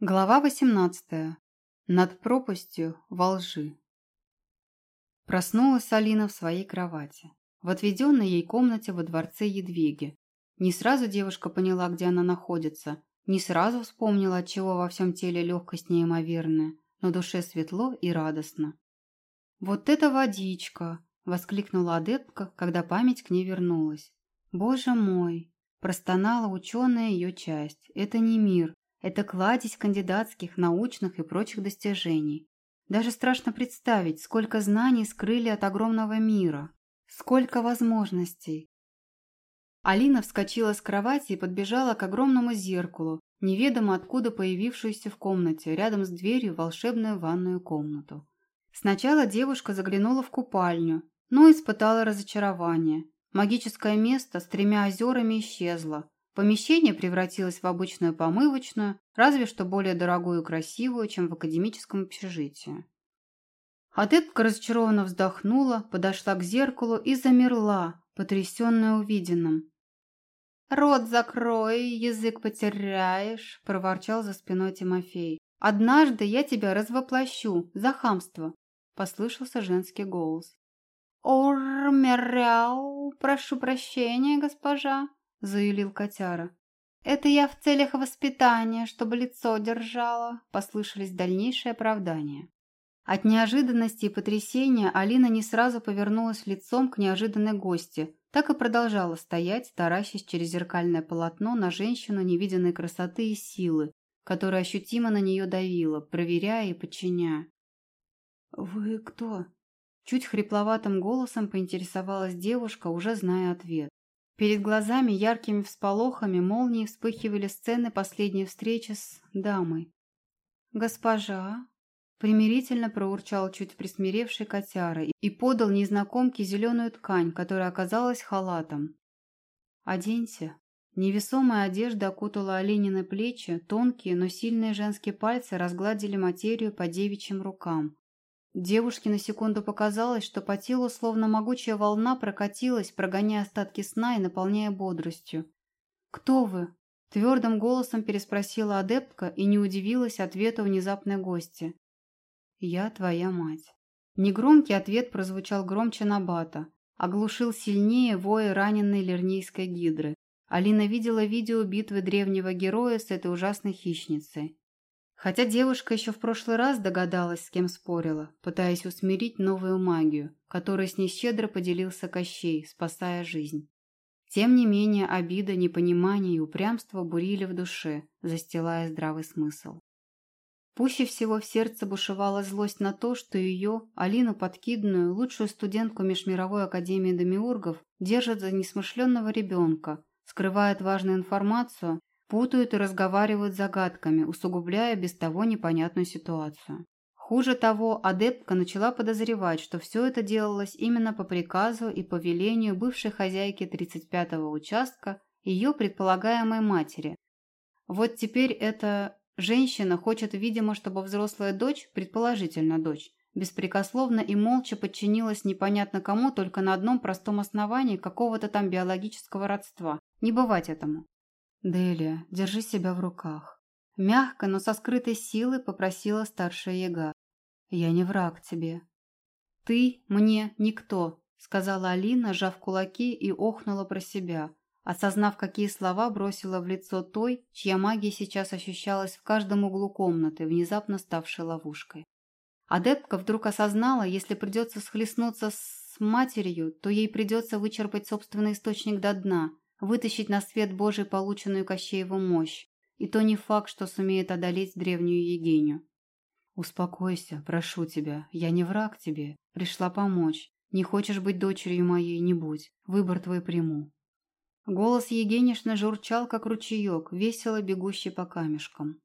Глава 18. Над пропастью во лжи. Проснулась Алина в своей кровати, в отведенной ей комнате во дворце Едвиги. Не сразу девушка поняла, где она находится, не сразу вспомнила, отчего во всем теле легкость неимоверная, но душе светло и радостно. «Вот это водичка!» – воскликнула адептка, когда память к ней вернулась. «Боже мой!» – простонала ученая ее часть. «Это не мир, это кладезь кандидатских, научных и прочих достижений. Даже страшно представить, сколько знаний скрыли от огромного мира. Сколько возможностей. Алина вскочила с кровати и подбежала к огромному зеркалу, неведомо откуда появившуюся в комнате, рядом с дверью волшебную ванную комнату. Сначала девушка заглянула в купальню, но испытала разочарование. Магическое место с тремя озерами исчезло, Помещение превратилось в обычную помывочную, разве что более дорогую и красивую, чем в академическом общежитии. Адептка разочарованно вздохнула, подошла к зеркалу и замерла, потрясенная увиденным. «Рот закрой, язык потеряешь», – проворчал за спиной Тимофей. «Однажды я тебя развоплощу за хамство», – послышался женский голос. «Ор-меряу, прошу прощения, госпожа», – заявил котяра. «Это я в целях воспитания, чтобы лицо держала», – послышались дальнейшие оправдания. От неожиданности и потрясения Алина не сразу повернулась лицом к неожиданной гости, так и продолжала стоять, таращась через зеркальное полотно на женщину невиденной красоты и силы, которая ощутимо на нее давила, проверяя и подчиняя. «Вы кто?» Чуть хрипловатым голосом поинтересовалась девушка, уже зная ответ. Перед глазами яркими всполохами молнии вспыхивали сцены последней встречи с дамой. «Госпожа!» – примирительно проурчал чуть присмиревший котяра и подал незнакомке зеленую ткань, которая оказалась халатом. «Оденься!» Невесомая одежда окутала Оленины плечи, тонкие, но сильные женские пальцы разгладили материю по девичьим рукам. Девушке на секунду показалось, что по телу словно могучая волна прокатилась, прогоняя остатки сна и наполняя бодростью. «Кто вы?» – твердым голосом переспросила адептка и не удивилась ответу внезапной гости. «Я твоя мать». Негромкий ответ прозвучал громче Набата, оглушил сильнее воя раненой лернейской гидры. Алина видела видео битвы древнего героя с этой ужасной хищницей. Хотя девушка еще в прошлый раз догадалась, с кем спорила, пытаясь усмирить новую магию, которой с ней щедро поделился Кощей, спасая жизнь. Тем не менее, обида, непонимание и упрямство бурили в душе, застилая здравый смысл. Пуще всего в сердце бушевала злость на то, что ее, Алину Подкидную, лучшую студентку Межмировой академии Демиургов, держат за несмышленного ребенка, скрывает важную информацию Путают и разговаривают загадками, усугубляя без того непонятную ситуацию. Хуже того, адептка начала подозревать, что все это делалось именно по приказу и по велению бывшей хозяйки 35-го участка, ее предполагаемой матери. Вот теперь эта женщина хочет, видимо, чтобы взрослая дочь, предположительно дочь, беспрекословно и молча подчинилась непонятно кому только на одном простом основании какого-то там биологического родства. Не бывать этому. «Делия, держи себя в руках». Мягко, но со скрытой силой попросила старшая яга. «Я не враг тебе». «Ты мне никто», — сказала Алина, сжав кулаки и охнула про себя, осознав, какие слова бросила в лицо той, чья магия сейчас ощущалась в каждом углу комнаты, внезапно ставшей ловушкой. Адептка вдруг осознала, если придется схлестнуться с матерью, то ей придется вычерпать собственный источник до дна — вытащить на свет Божий полученную Кощееву мощь, и то не факт, что сумеет одолеть древнюю Егеню. «Успокойся, прошу тебя, я не враг тебе, пришла помочь. Не хочешь быть дочерью моей, не будь, выбор твой приму». Голос Егенишны журчал, как ручеек, весело бегущий по камешкам.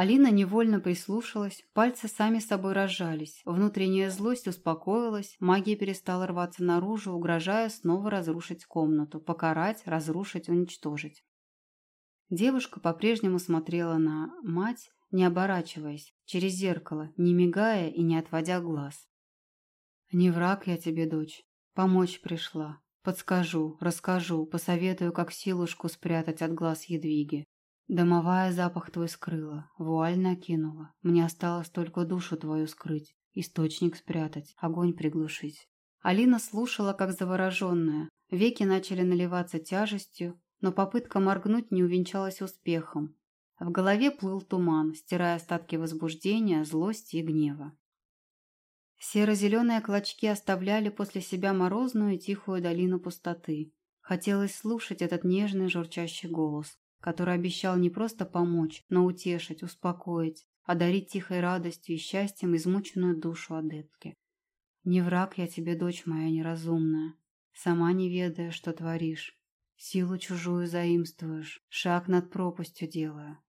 Алина невольно прислушалась, пальцы сами собой разжались, внутренняя злость успокоилась, магия перестала рваться наружу, угрожая снова разрушить комнату, покарать, разрушить, уничтожить. Девушка по-прежнему смотрела на мать, не оборачиваясь, через зеркало, не мигая и не отводя глаз. «Не враг я тебе, дочь. Помочь пришла. Подскажу, расскажу, посоветую, как силушку спрятать от глаз Едвиги. Домовая запах твой скрыла, вуаль накинула. Мне осталось только душу твою скрыть, источник спрятать, огонь приглушить. Алина слушала, как завороженная. Веки начали наливаться тяжестью, но попытка моргнуть не увенчалась успехом. В голове плыл туман, стирая остатки возбуждения, злости и гнева. Серо-зеленые клочки оставляли после себя морозную и тихую долину пустоты. Хотелось слушать этот нежный журчащий голос, который обещал не просто помочь, но утешить, успокоить, одарить тихой радостью и счастьем измученную душу адептки. Не враг я тебе, дочь моя неразумная, сама не ведая, что творишь. Силу чужую заимствуешь, шаг над пропастью делая.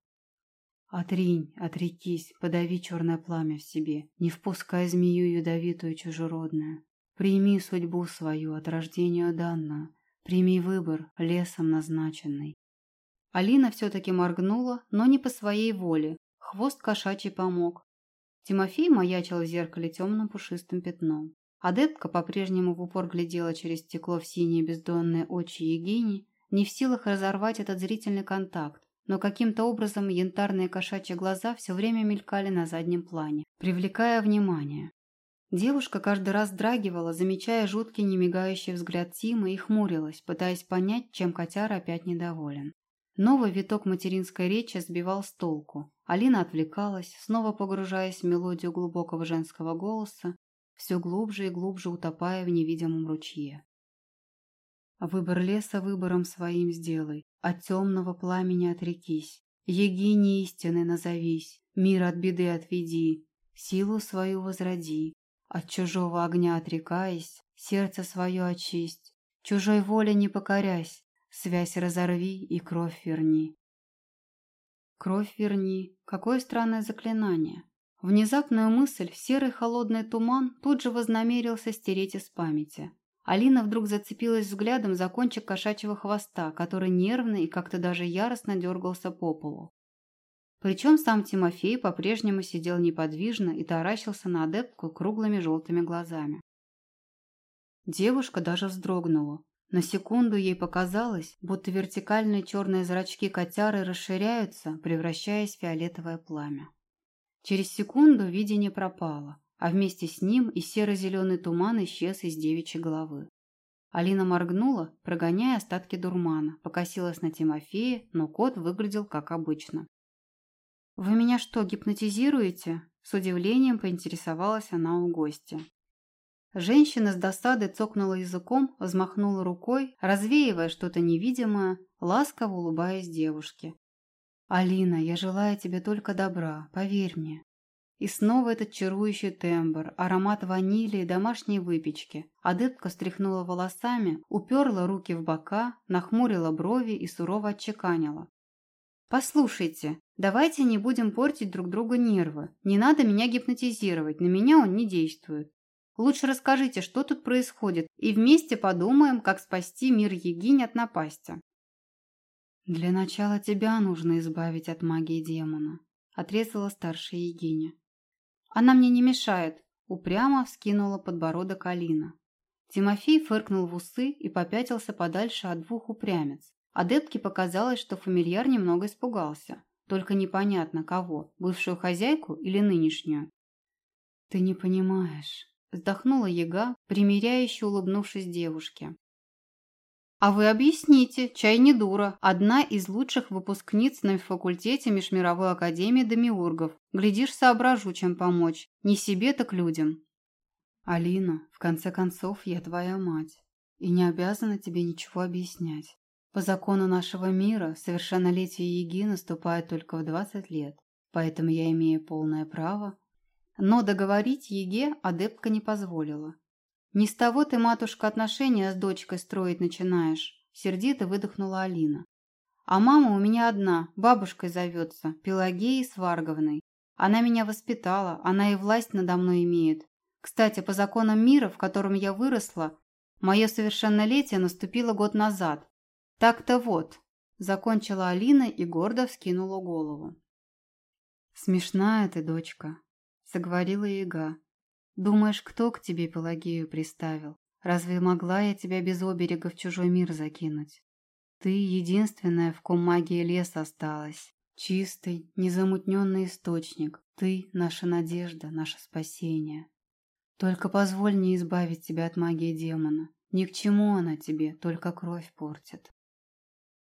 Отринь, отрекись, подави черное пламя в себе, не впускай змею ядовитую чужеродную. Прими судьбу свою от рождения данную, прими выбор лесом назначенный. Алина все-таки моргнула, но не по своей воле, хвост кошачий помог, Тимофей маячил в зеркале темным пушистым пятном. Адептка по-прежнему в упор глядела через стекло в синие бездонные очи Егини, не в силах разорвать этот зрительный контакт, но каким-то образом янтарные кошачьи глаза все время мелькали на заднем плане, привлекая внимание. Девушка каждый раз драгивала, замечая жуткий немигающий взгляд Тимы и хмурилась, пытаясь понять, чем котяра опять недоволен. Новый виток материнской речи сбивал с толку. Алина отвлекалась, снова погружаясь в мелодию глубокого женского голоса, все глубже и глубже утопая в невидимом ручье. Выбор леса выбором своим сделай, от темного пламени отрекись, Егине истины назовись, мир от беды отведи, силу свою возроди, от чужого огня отрекаясь, сердце свое очисть, чужой воле не покорясь, Связь разорви и кровь верни. Кровь верни. Какое странное заклинание. Внезапную мысль в серый холодный туман тут же вознамерился стереть из памяти. Алина вдруг зацепилась взглядом за кончик кошачьего хвоста, который нервно и как-то даже яростно дергался по полу. Причем сам Тимофей по-прежнему сидел неподвижно и таращился на адептку круглыми желтыми глазами. Девушка даже вздрогнула. На секунду ей показалось, будто вертикальные черные зрачки котяры расширяются, превращаясь в фиолетовое пламя. Через секунду видение пропало, а вместе с ним и серо-зеленый туман исчез из девичьей головы. Алина моргнула, прогоняя остатки дурмана, покосилась на Тимофея, но кот выглядел как обычно. «Вы меня что, гипнотизируете?» С удивлением поинтересовалась она у гостя. Женщина с досадой цокнула языком, взмахнула рукой, развеивая что-то невидимое, ласково улыбаясь девушке. «Алина, я желаю тебе только добра, поверь мне». И снова этот чарующий тембр, аромат ванили и домашней выпечки. Адептка стряхнула волосами, уперла руки в бока, нахмурила брови и сурово отчеканила. «Послушайте, давайте не будем портить друг другу нервы. Не надо меня гипнотизировать, на меня он не действует. Лучше расскажите, что тут происходит, и вместе подумаем, как спасти мир Егинь от напасти. Для начала тебя нужно избавить от магии демона, отрезала старшая Егиня. Она мне не мешает, упрямо вскинула подбородок Алина. Тимофей фыркнул в усы и попятился подальше от двух упрямец. Адептке показалось, что фамильяр немного испугался. Только непонятно кого, бывшую хозяйку или нынешнюю. «Ты не понимаешь», Вздохнула яга, примиряюще улыбнувшись девушке. «А вы объясните, чай не дура. Одна из лучших выпускниц на факультете Межмировой академии Демиургов. Глядишь, соображу, чем помочь. Не себе, так людям». «Алина, в конце концов, я твоя мать. И не обязана тебе ничего объяснять. По закону нашего мира, совершеннолетие Еги наступает только в 20 лет. Поэтому я имею полное право но договорить Еге адепка не позволила. «Не с того ты, матушка, отношения с дочкой строить начинаешь», – сердито выдохнула Алина. «А мама у меня одна, бабушкой зовется, Пелагеей Сварговной. Она меня воспитала, она и власть надо мной имеет. Кстати, по законам мира, в котором я выросла, мое совершеннолетие наступило год назад. Так-то вот», – закончила Алина и гордо вскинула голову. «Смешная ты, дочка», заговорила Ига. «Думаешь, кто к тебе Пелагею приставил? Разве могла я тебя без оберега в чужой мир закинуть? Ты единственная, в ком магия леса осталась. Чистый, незамутненный источник. Ты — наша надежда, наше спасение. Только позволь мне избавить тебя от магии демона. Ни к чему она тебе, только кровь портит.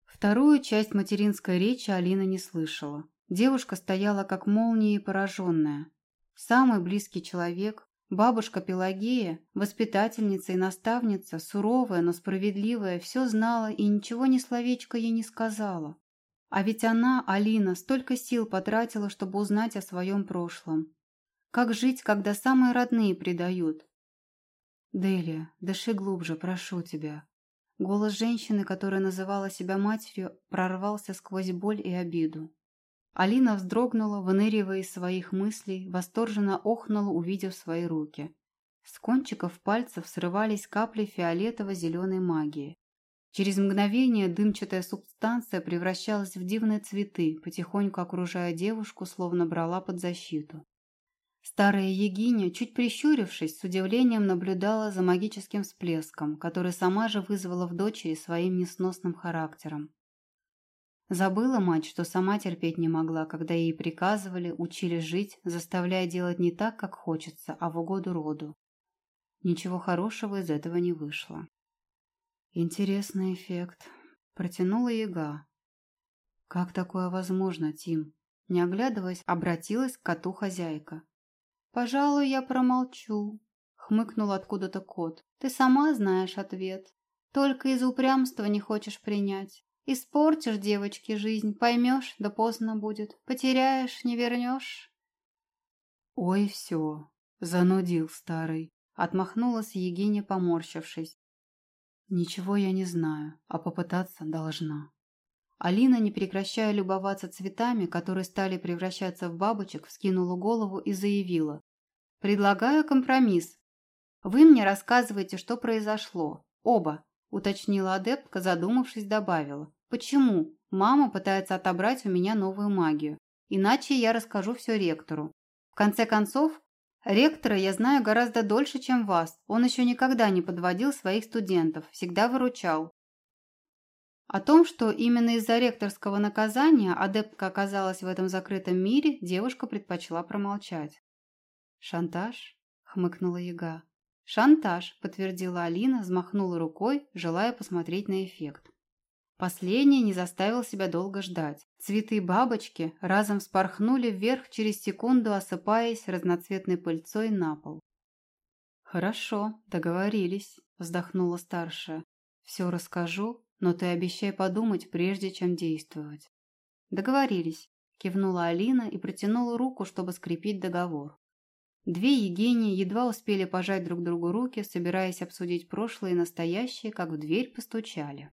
Вторую часть материнской речи Алина не слышала. Девушка стояла как молнией пораженная. Самый близкий человек, бабушка Пелагея, воспитательница и наставница, суровая, но справедливая, все знала и ничего ни словечко ей не сказала. А ведь она, Алина, столько сил потратила, чтобы узнать о своем прошлом. Как жить, когда самые родные предают? Делия, дыши глубже, прошу тебя. Голос женщины, которая называла себя матерью, прорвался сквозь боль и обиду. Алина вздрогнула, выныривая из своих мыслей, восторженно охнула, увидев свои руки. С кончиков пальцев срывались капли фиолетово-зеленой магии. Через мгновение дымчатая субстанция превращалась в дивные цветы, потихоньку окружая девушку, словно брала под защиту. Старая Егиня, чуть прищурившись, с удивлением наблюдала за магическим всплеском, который сама же вызвала в дочери своим несносным характером. Забыла мать, что сама терпеть не могла, когда ей приказывали, учили жить, заставляя делать не так, как хочется, а в угоду роду. Ничего хорошего из этого не вышло. Интересный эффект. Протянула яга. Как такое возможно, Тим? Не оглядываясь, обратилась к коту хозяйка. «Пожалуй, я промолчу», — хмыкнул откуда-то кот. «Ты сама знаешь ответ. Только из упрямства не хочешь принять. Испортишь девочке жизнь, поймешь, да поздно будет. Потеряешь, не вернешь». «Ой, все», — занудил старый. Отмахнулась Егиня, поморщившись. «Ничего я не знаю, а попытаться должна». Алина, не прекращая любоваться цветами, которые стали превращаться в бабочек, вскинула голову и заявила. Предлагаю компромисс. Вы мне рассказываете, что произошло. Оба, уточнила адептка, задумавшись, добавила. Почему? Мама пытается отобрать у меня новую магию. Иначе я расскажу все ректору. В конце концов, ректора я знаю гораздо дольше, чем вас. Он еще никогда не подводил своих студентов, всегда выручал. О том, что именно из-за ректорского наказания адептка оказалась в этом закрытом мире, девушка предпочла промолчать. «Шантаж?» — хмыкнула яга. «Шантаж», — подтвердила Алина, взмахнула рукой, желая посмотреть на эффект. Последний не заставил себя долго ждать. Цветы бабочки разом вспорхнули вверх через секунду, осыпаясь разноцветной пыльцой на пол. «Хорошо, договорились», — вздохнула старшая. «Все расскажу, но ты обещай подумать, прежде чем действовать». «Договорились», — кивнула Алина и протянула руку, чтобы скрепить договор. Две Евгении едва успели пожать друг другу руки, собираясь обсудить прошлое и настоящее, как в дверь постучали.